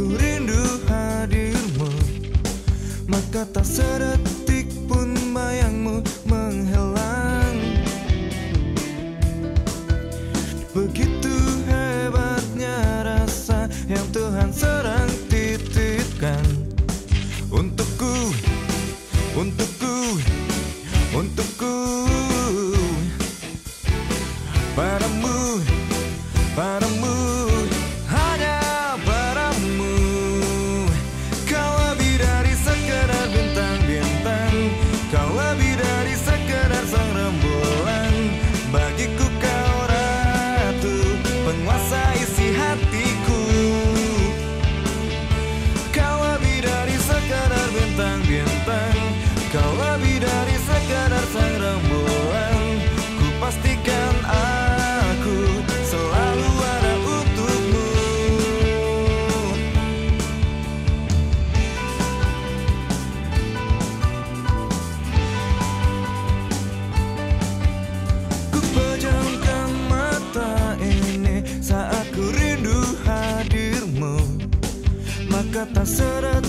Ku rindu hadirmu. Maka tak sedetik pun bayangmu menghilang. Begitu hebatnya rasa yang Tuhan serang titipkan. Untukku, untukku, untukku. nunca pasará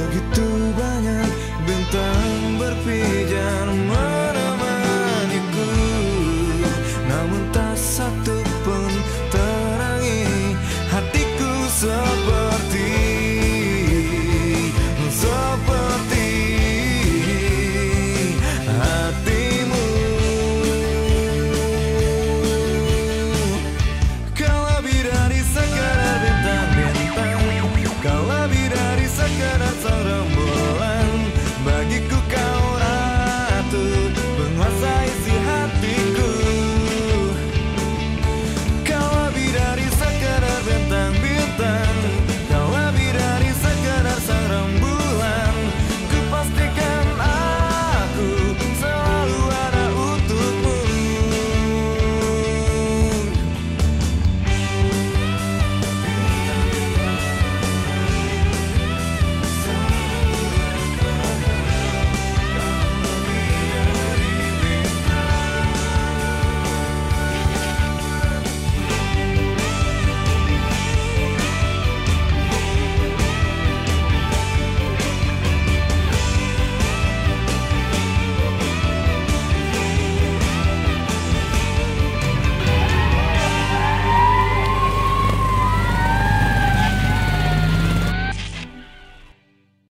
Begitu banyak bintang berpijar menemaniku. Namun tak satu